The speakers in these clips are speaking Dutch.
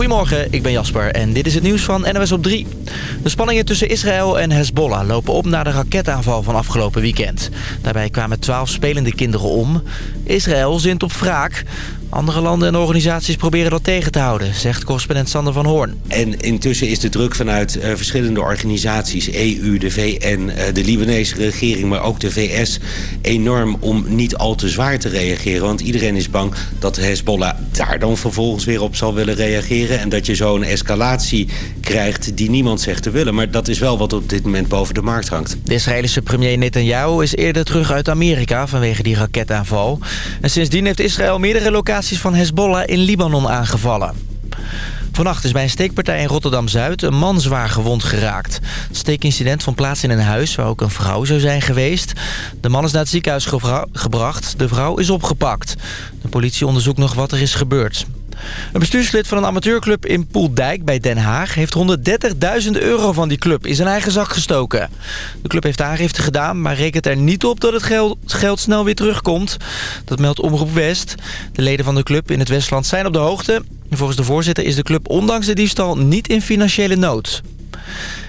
Goedemorgen, ik ben Jasper en dit is het nieuws van NOS op 3. De spanningen tussen Israël en Hezbollah lopen op na de raketaanval van afgelopen weekend. Daarbij kwamen 12 spelende kinderen om. Israël zint op wraak. Andere landen en organisaties proberen dat tegen te houden, zegt correspondent Sander van Hoorn. En intussen is de druk vanuit uh, verschillende organisaties, EU, de VN, uh, de Libanese regering, maar ook de VS, enorm om niet al te zwaar te reageren. Want iedereen is bang dat Hezbollah daar dan vervolgens weer op zal willen reageren. En dat je zo een escalatie krijgt die niemand zegt te willen. Maar dat is wel wat op dit moment boven de markt hangt. De Israëlische premier Netanyahu is eerder terug uit Amerika vanwege die raketaanval. En sindsdien heeft Israël meerdere locaties van Hezbollah in Libanon aangevallen. Vannacht is bij een steekpartij in Rotterdam-Zuid een man zwaar gewond geraakt. Het steekincident vond plaats in een huis waar ook een vrouw zou zijn geweest. De man is naar het ziekenhuis gebracht. De vrouw is opgepakt. De politie onderzoekt nog wat er is gebeurd. Een bestuurslid van een amateurclub in Poeldijk bij Den Haag... heeft 130.000 euro van die club in zijn eigen zak gestoken. De club heeft aangifte gedaan, maar rekent er niet op dat het geld, geld snel weer terugkomt. Dat meldt Omroep West. De leden van de club in het Westland zijn op de hoogte. Volgens de voorzitter is de club ondanks de diefstal niet in financiële nood.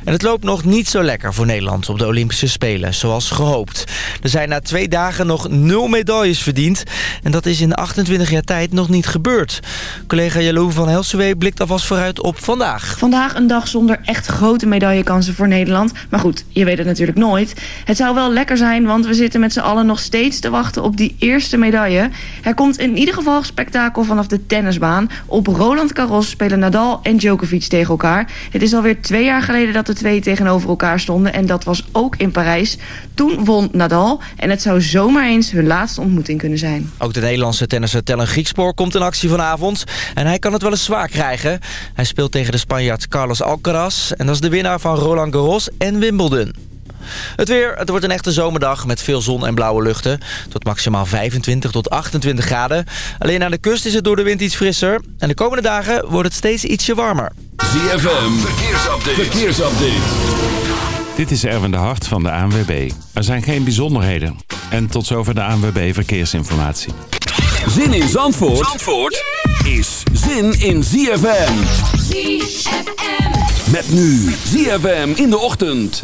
En het loopt nog niet zo lekker voor Nederland op de Olympische Spelen, zoals gehoopt. Er zijn na twee dagen nog nul medailles verdiend. En dat is in 28 jaar tijd nog niet gebeurd. Collega Jalou van Helsewee blikt alvast vooruit op vandaag. Vandaag een dag zonder echt grote medaillekansen voor Nederland. Maar goed, je weet het natuurlijk nooit. Het zou wel lekker zijn, want we zitten met z'n allen nog steeds te wachten op die eerste medaille. Er komt in ieder geval spektakel vanaf de tennisbaan. Op Roland Garros spelen Nadal en Djokovic tegen elkaar. Het is alweer twee jaar geleden dat de twee tegenover elkaar stonden. En dat was ook in Parijs. Toen won Nadal. En het zou zomaar eens hun laatste ontmoeting kunnen zijn. Ook de Nederlandse tennisser Tellen Griekspoor komt in actie vanavond. En hij kan het wel eens zwaar krijgen. Hij speelt tegen de Spanjaard Carlos Alcaraz. En dat is de winnaar van Roland Garros en Wimbledon. Het weer, het wordt een echte zomerdag met veel zon en blauwe luchten. Tot maximaal 25 tot 28 graden. Alleen aan de kust is het door de wind iets frisser. En de komende dagen wordt het steeds ietsje warmer. ZFM, verkeersupdate. verkeersupdate. Dit is Erwin de Hart van de ANWB. Er zijn geen bijzonderheden. En tot zover de ANWB Verkeersinformatie. Zin in Zandvoort, Zandvoort is zin in ZFM. ZFM. Met nu ZFM in de ochtend.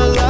love line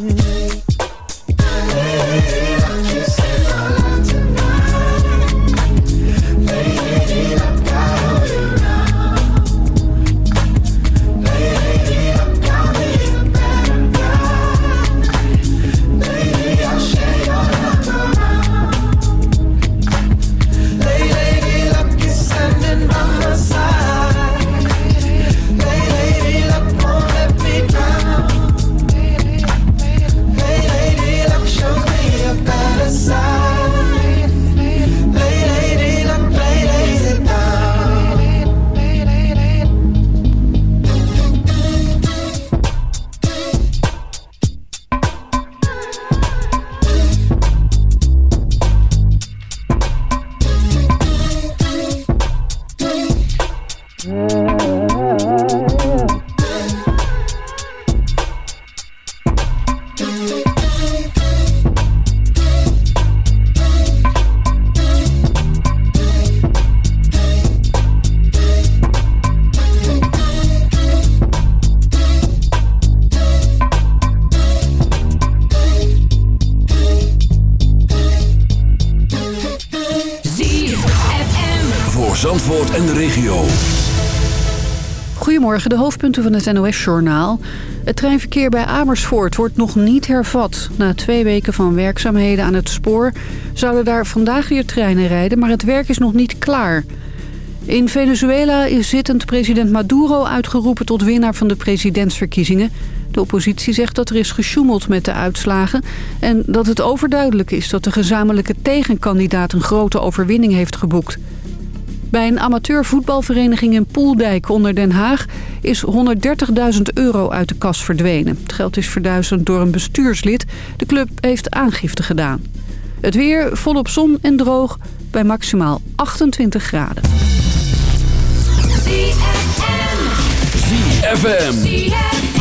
Goedemorgen, de hoofdpunten van het NOS-journaal. Het treinverkeer bij Amersfoort wordt nog niet hervat. Na twee weken van werkzaamheden aan het spoor zouden daar vandaag weer treinen rijden... maar het werk is nog niet klaar. In Venezuela is zittend president Maduro uitgeroepen tot winnaar van de presidentsverkiezingen. De oppositie zegt dat er is gesjoemeld met de uitslagen... en dat het overduidelijk is dat de gezamenlijke tegenkandidaat een grote overwinning heeft geboekt. Bij een amateurvoetbalvereniging in Poeldijk onder Den Haag is 130.000 euro uit de kas verdwenen. Het geld is verduisterd door een bestuurslid. De club heeft aangifte gedaan. Het weer volop zon en droog bij maximaal 28 graden. ZFM.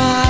My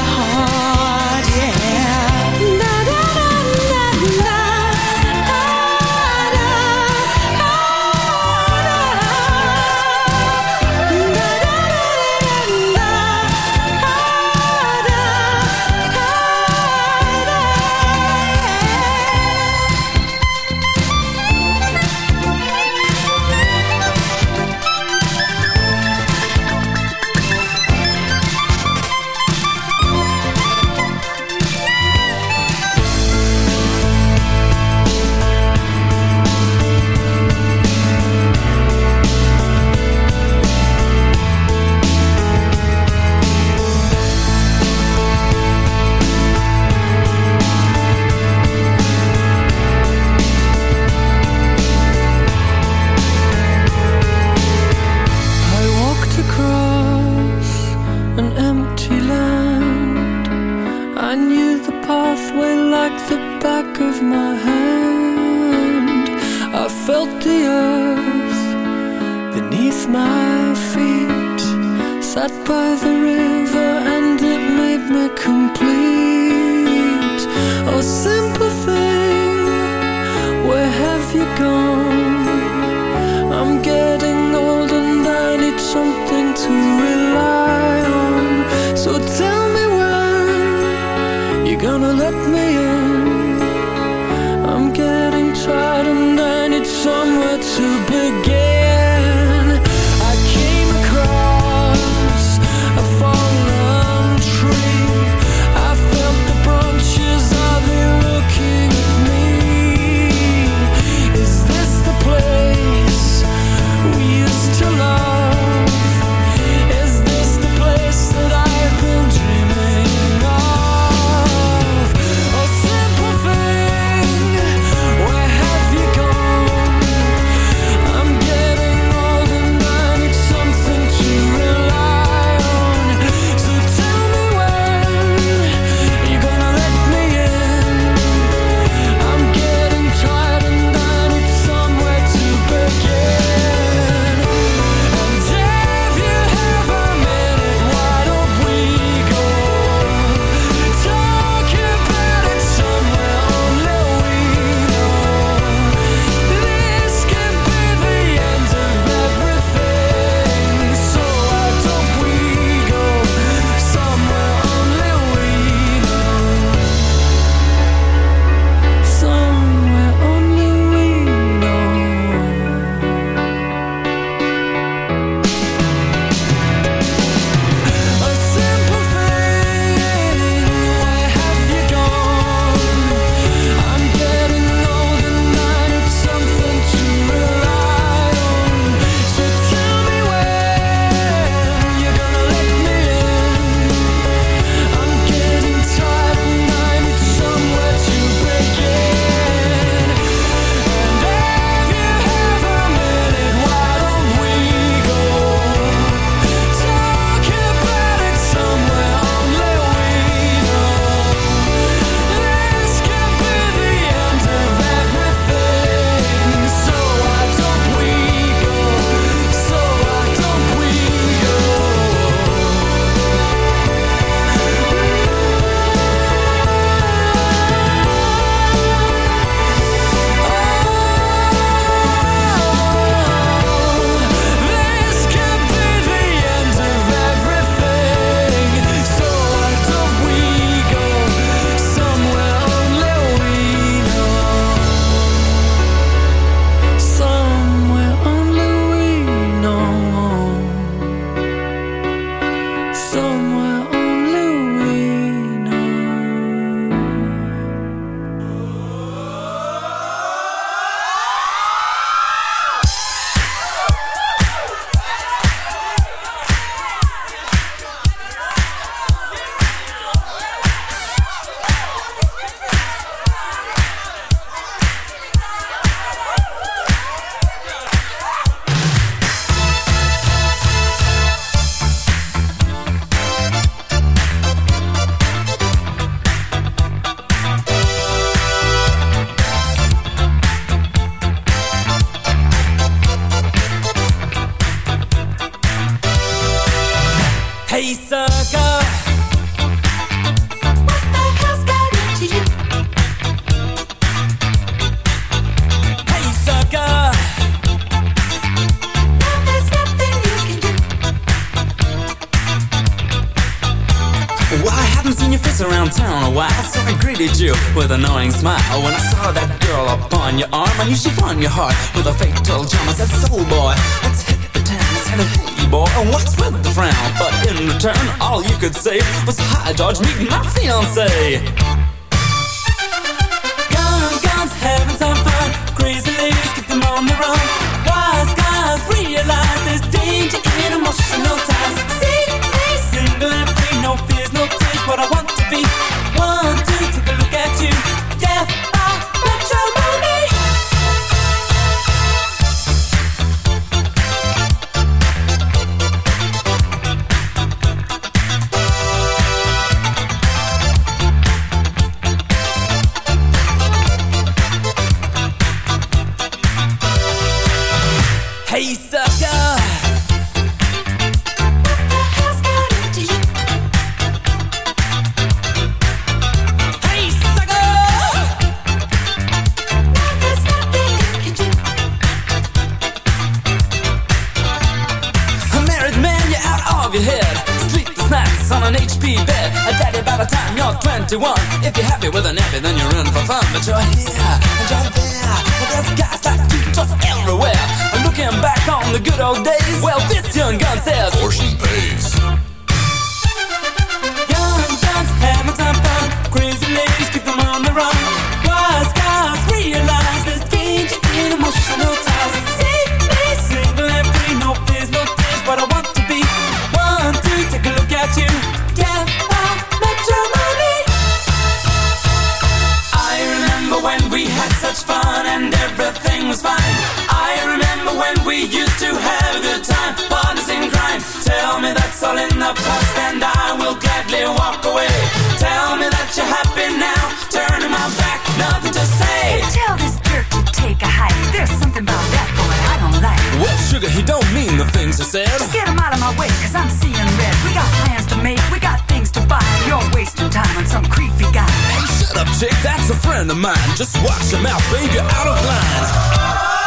some creepy guy. Hey, shut up, chick, that's a friend of mine. Just watch your mouth, baby, out of line.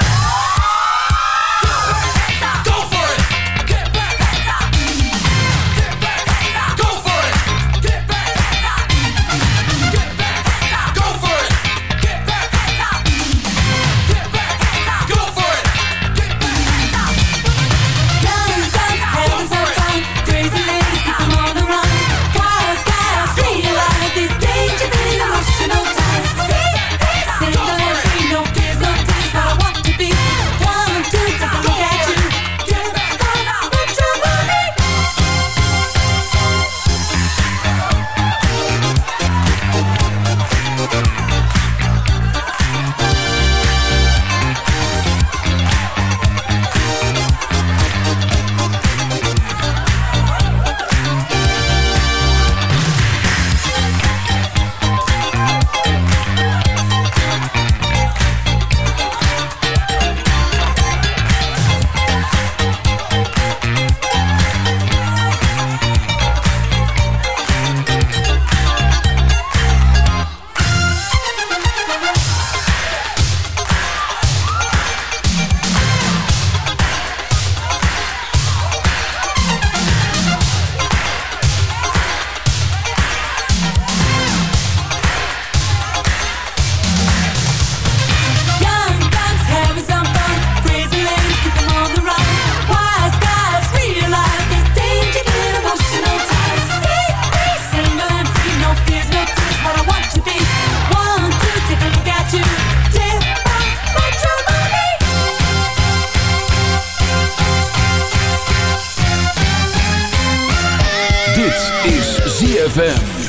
ZFM.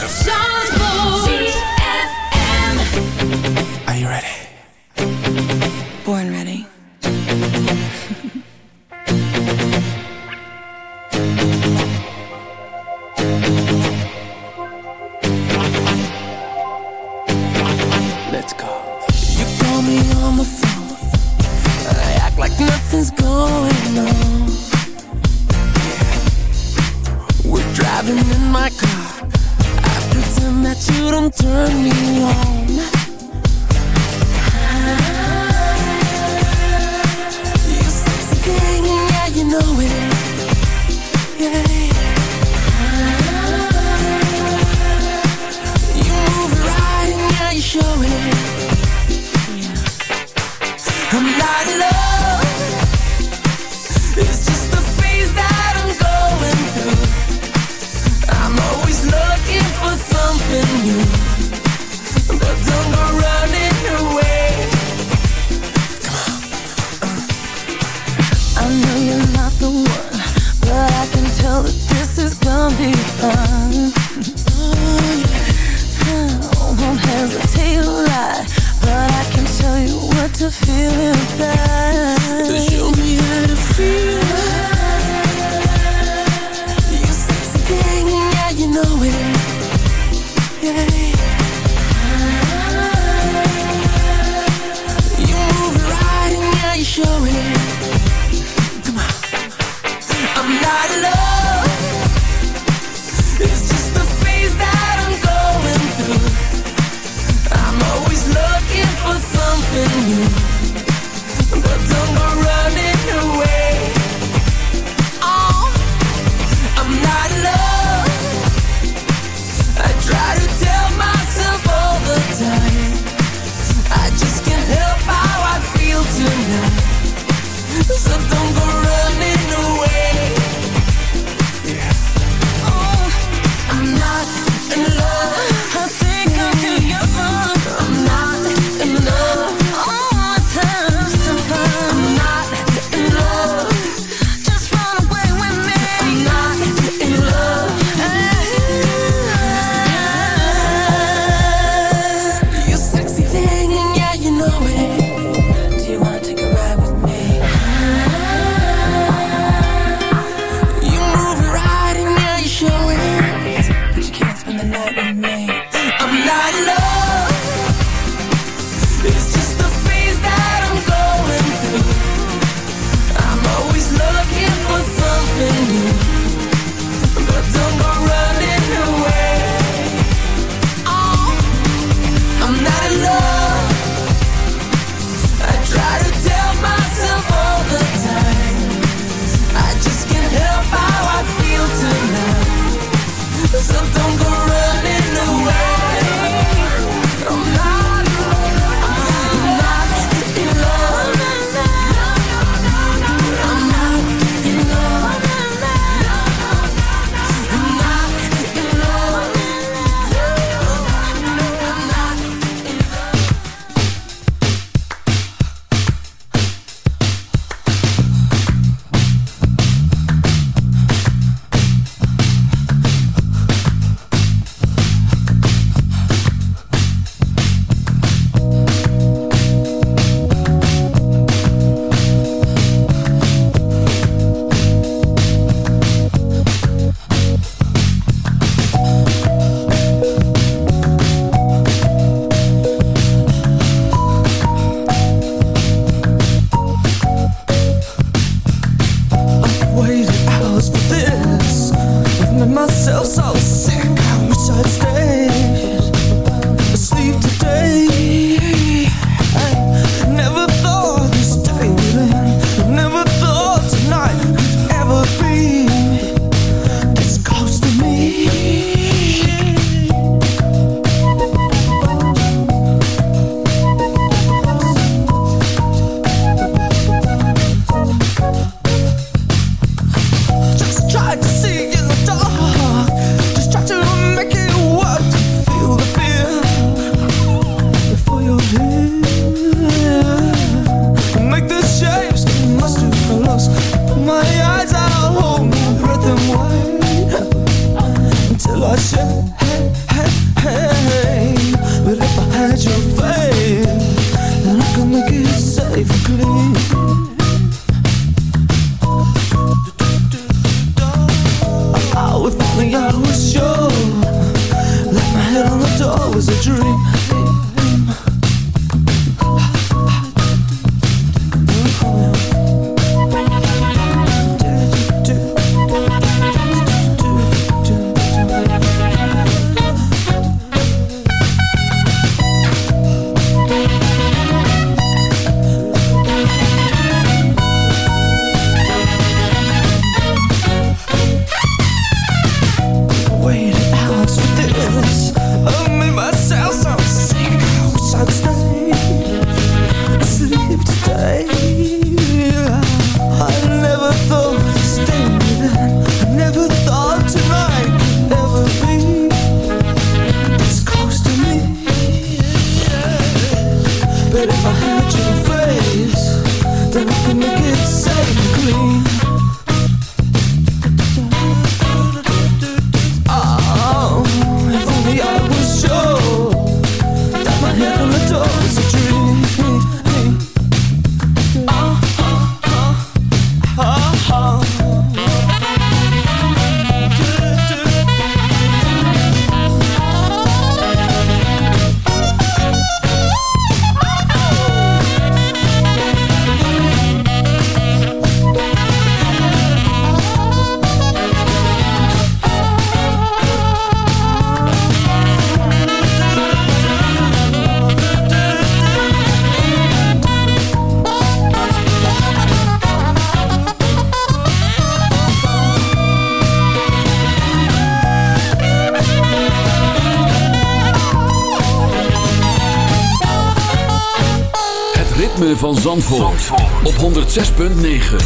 Zandvoort, Zandvoort. op 106.9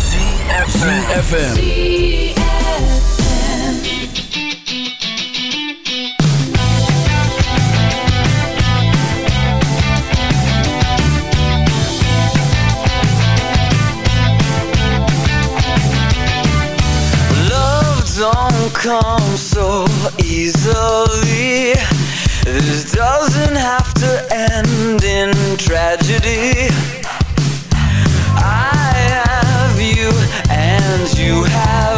CFFM Love don't come so easily. This doesn't have to end in tragedy. I have you, and you have.